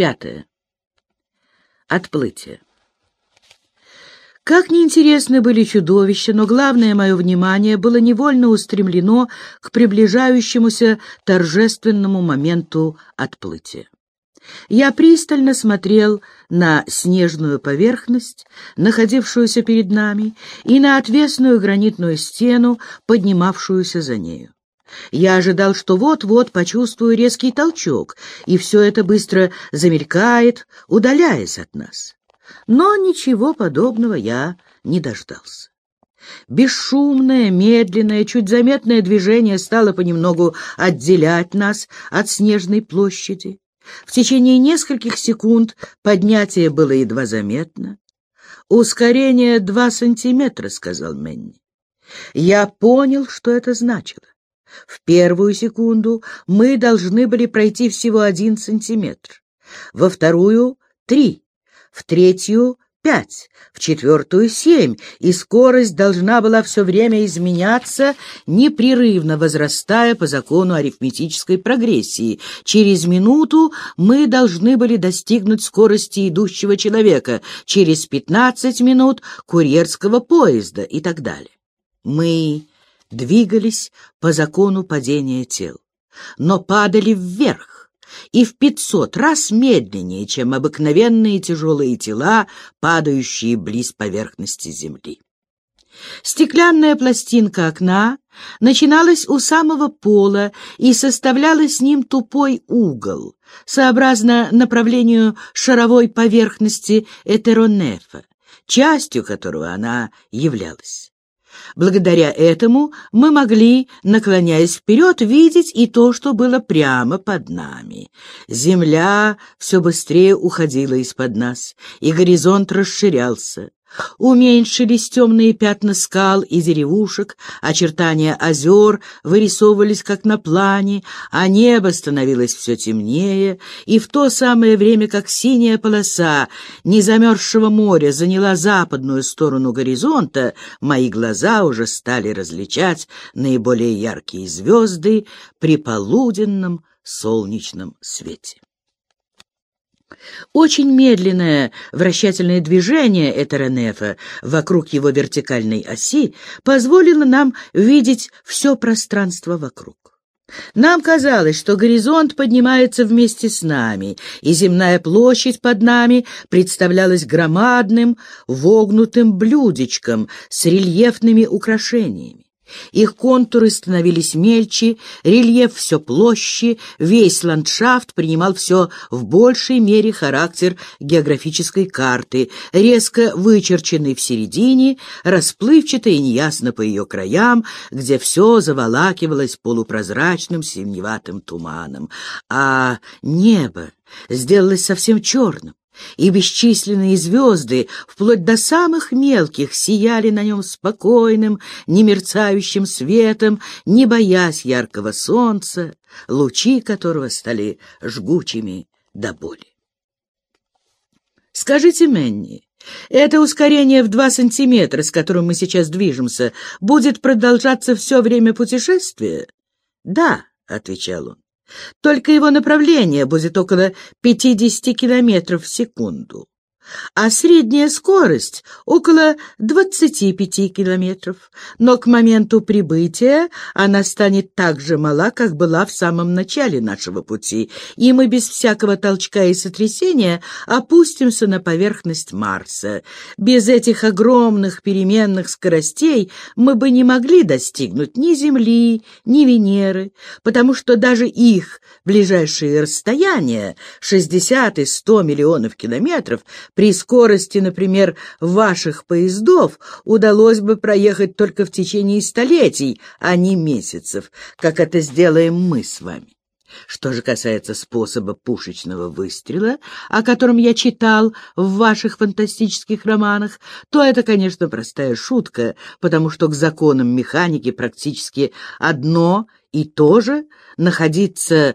Пятое. Отплытие. Как неинтересны были чудовища, но главное мое внимание было невольно устремлено к приближающемуся торжественному моменту отплытия. Я пристально смотрел на снежную поверхность, находившуюся перед нами, и на отвесную гранитную стену, поднимавшуюся за нею. Я ожидал, что вот-вот почувствую резкий толчок, и все это быстро замелькает, удаляясь от нас. Но ничего подобного я не дождался. Бесшумное, медленное, чуть заметное движение стало понемногу отделять нас от снежной площади. В течение нескольких секунд поднятие было едва заметно. «Ускорение два сантиметра», — сказал Менни. Я понял, что это значило. В первую секунду мы должны были пройти всего один сантиметр, во вторую — три, в третью — пять, в четвертую — семь, и скорость должна была все время изменяться, непрерывно возрастая по закону арифметической прогрессии. Через минуту мы должны были достигнуть скорости идущего человека, через пятнадцать минут — курьерского поезда и так далее. Мы двигались по закону падения тел, но падали вверх и в пятьсот раз медленнее, чем обыкновенные тяжелые тела, падающие близ поверхности земли. Стеклянная пластинка окна начиналась у самого пола и составляла с ним тупой угол, сообразно направлению шаровой поверхности Этеронефа, частью которого она являлась. Благодаря этому мы могли, наклоняясь вперед, видеть и то, что было прямо под нами. Земля все быстрее уходила из-под нас, и горизонт расширялся. Уменьшились темные пятна скал и деревушек, очертания озер вырисовывались как на плане, а небо становилось все темнее, и в то самое время, как синяя полоса незамерзшего моря заняла западную сторону горизонта, мои глаза уже стали различать наиболее яркие звезды при полуденном солнечном свете. Очень медленное вращательное движение Этеронефа вокруг его вертикальной оси позволило нам видеть все пространство вокруг. Нам казалось, что горизонт поднимается вместе с нами, и земная площадь под нами представлялась громадным, вогнутым блюдечком с рельефными украшениями. Их контуры становились мельче, рельеф все площе, весь ландшафт принимал все в большей мере характер географической карты, резко вычерченный в середине, расплывчато и неясно по ее краям, где все заволакивалось полупрозрачным синеватым туманом, а небо сделалось совсем черным и бесчисленные звезды, вплоть до самых мелких, сияли на нем спокойным, немерцающим светом, не боясь яркого солнца, лучи которого стали жгучими до боли. «Скажите, Мэнни, это ускорение в два сантиметра, с которым мы сейчас движемся, будет продолжаться все время путешествия?» «Да», — отвечал он. Только его направление будет около 50 километров в секунду а средняя скорость около 25 километров. Но к моменту прибытия она станет так же мала, как была в самом начале нашего пути, и мы без всякого толчка и сотрясения опустимся на поверхность Марса. Без этих огромных переменных скоростей мы бы не могли достигнуть ни Земли, ни Венеры, потому что даже их ближайшие расстояния, 60 и 100 миллионов километров, при скорости, например, ваших поездов удалось бы проехать только в течение столетий, а не месяцев, как это сделаем мы с вами. Что же касается способа пушечного выстрела, о котором я читал в ваших фантастических романах, то это, конечно, простая шутка, потому что к законам механики практически одно и то же находиться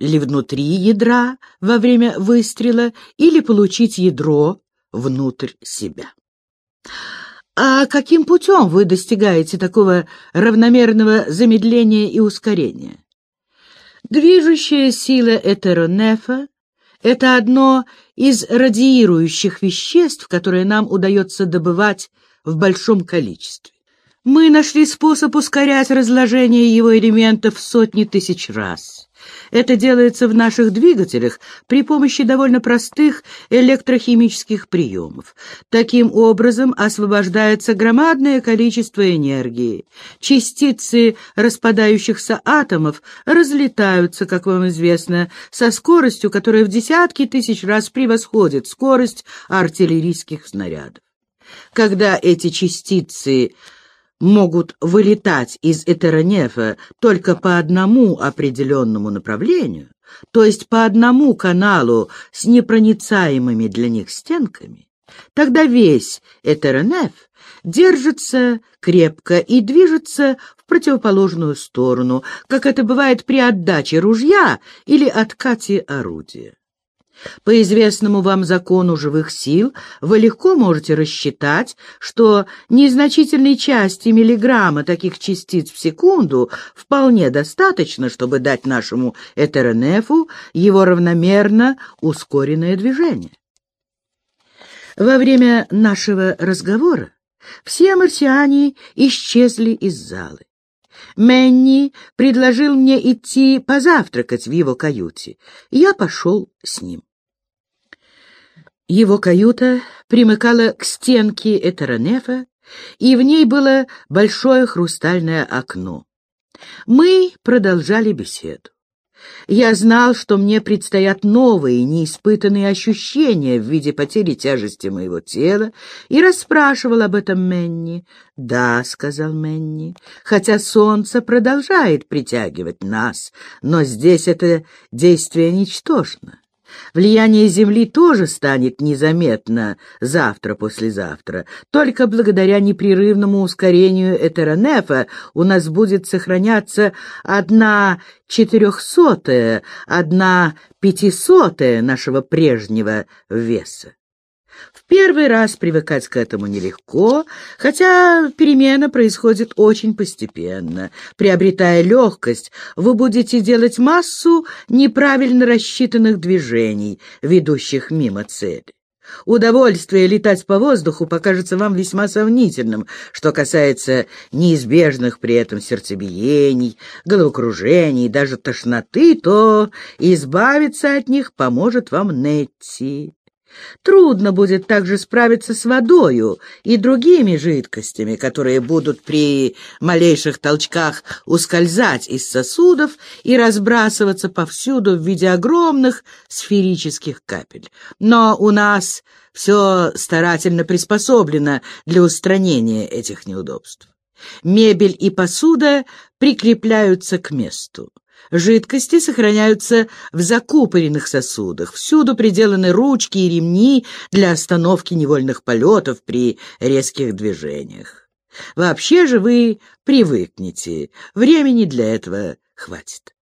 ли внутри ядра во время выстрела, или получить ядро внутрь себя. А каким путем вы достигаете такого равномерного замедления и ускорения? Движущая сила этеронефа Это одно из радиирующих веществ, которые нам удается добывать в большом количестве. Мы нашли способ ускорять разложение его элементов сотни тысяч раз. Это делается в наших двигателях при помощи довольно простых электрохимических приемов. Таким образом освобождается громадное количество энергии. Частицы распадающихся атомов разлетаются, как вам известно, со скоростью, которая в десятки тысяч раз превосходит скорость артиллерийских снарядов. Когда эти частицы могут вылетать из Этеронефа только по одному определенному направлению, то есть по одному каналу с непроницаемыми для них стенками, тогда весь Этеронеф держится крепко и движется в противоположную сторону, как это бывает при отдаче ружья или откате орудия. По известному вам закону живых сил вы легко можете рассчитать, что незначительной части миллиграмма таких частиц в секунду вполне достаточно, чтобы дать нашему этеронефу его равномерно ускоренное движение. Во время нашего разговора все марсиане исчезли из залы. Мэнни предложил мне идти позавтракать в его каюте, я пошел с ним. Его каюта примыкала к стенке Этеронефа, и в ней было большое хрустальное окно. Мы продолжали беседу. Я знал, что мне предстоят новые, неиспытанные ощущения в виде потери тяжести моего тела, и расспрашивал об этом Менни. «Да», — сказал Менни, — «хотя солнце продолжает притягивать нас, но здесь это действие ничтожно. Влияние Земли тоже станет незаметно завтра-послезавтра. Только благодаря непрерывному ускорению Этеронефа у нас будет сохраняться одна четырехсотая, одна пятисотая нашего прежнего веса. Первый раз привыкать к этому нелегко, хотя перемена происходит очень постепенно. Приобретая легкость, вы будете делать массу неправильно рассчитанных движений, ведущих мимо цели. Удовольствие летать по воздуху покажется вам весьма сомнительным, что касается неизбежных при этом сердцебиений, головокружений, даже тошноты, то избавиться от них поможет вам Нетти. Трудно будет также справиться с водою и другими жидкостями, которые будут при малейших толчках ускользать из сосудов и разбрасываться повсюду в виде огромных сферических капель. Но у нас все старательно приспособлено для устранения этих неудобств. Мебель и посуда прикрепляются к месту. Жидкости сохраняются в закупоренных сосудах. Всюду приделаны ручки и ремни для остановки невольных полетов при резких движениях. Вообще же вы привыкнете, времени для этого хватит.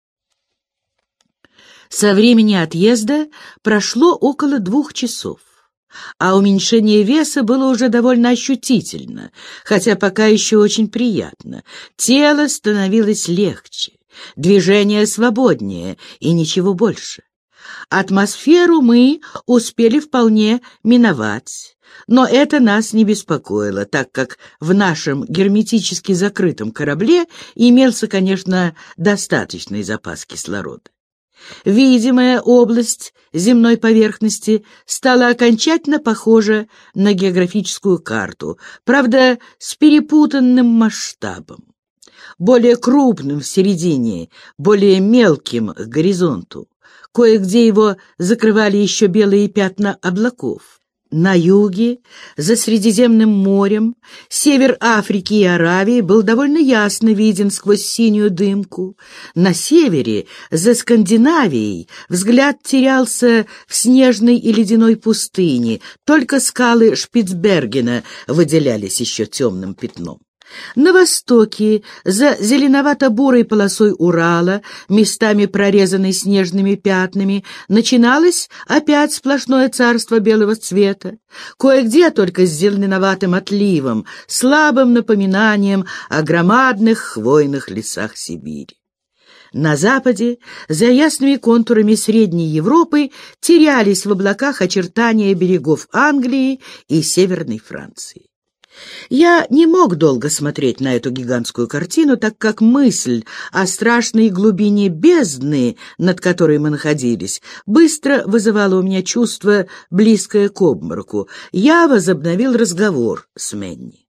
Со времени отъезда прошло около двух часов, а уменьшение веса было уже довольно ощутительно, хотя пока еще очень приятно. Тело становилось легче движение свободнее и ничего больше. Атмосферу мы успели вполне миновать, но это нас не беспокоило, так как в нашем герметически закрытом корабле имелся, конечно, достаточный запас кислорода. Видимая область земной поверхности стала окончательно похожа на географическую карту, правда, с перепутанным масштабом более крупным в середине, более мелким к горизонту. Кое-где его закрывали еще белые пятна облаков. На юге, за Средиземным морем, север Африки и Аравии был довольно ясно виден сквозь синюю дымку. На севере, за Скандинавией, взгляд терялся в снежной и ледяной пустыне, только скалы Шпицбергена выделялись еще темным пятном. На востоке, за зеленовато-бурой полосой Урала, местами прорезанной снежными пятнами, начиналось опять сплошное царство белого цвета, кое-где только с зеленоватым отливом, слабым напоминанием о громадных хвойных лесах Сибири. На западе, за ясными контурами Средней Европы, терялись в облаках очертания берегов Англии и Северной Франции. Я не мог долго смотреть на эту гигантскую картину, так как мысль о страшной глубине бездны, над которой мы находились, быстро вызывала у меня чувство, близкое к обмороку. Я возобновил разговор с Менни.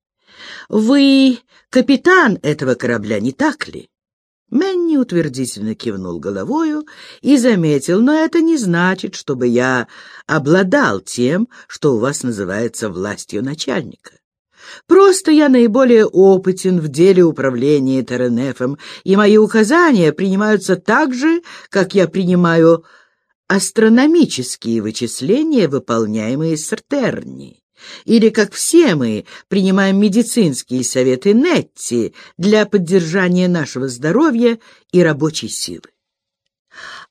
«Вы капитан этого корабля, не так ли?» Мэнни утвердительно кивнул головою и заметил, но это не значит, чтобы я обладал тем, что у вас называется властью начальника. Просто я наиболее опытен в деле управления Теренефом, и мои указания принимаются так же, как я принимаю астрономические вычисления, выполняемые с Терни. Или как все мы принимаем медицинские советы Нетти для поддержания нашего здоровья и рабочей силы.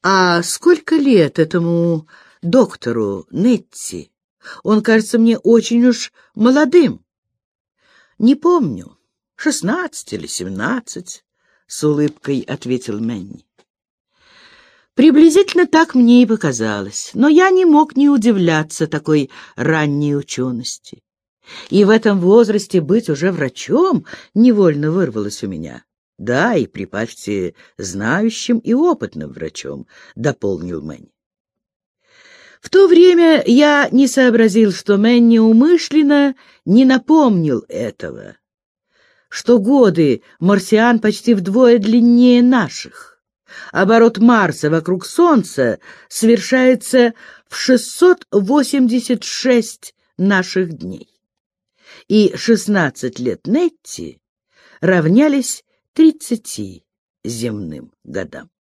А сколько лет этому доктору Нетти? Он кажется мне очень уж молодым. Не помню, шестнадцать или семнадцать, — с улыбкой ответил Мэнни. Приблизительно так мне и показалось, но я не мог не удивляться такой ранней учености. И в этом возрасте быть уже врачом невольно вырвалось у меня. Да, и припавьте знающим и опытным врачом, — дополнил Мэнни. В то время я не сообразил, что Мэнни умышленно не напомнил этого, что годы марсиан почти вдвое длиннее наших. Оборот Марса вокруг Солнца совершается в 686 наших дней. И 16 лет Нетти равнялись 30 земным годам.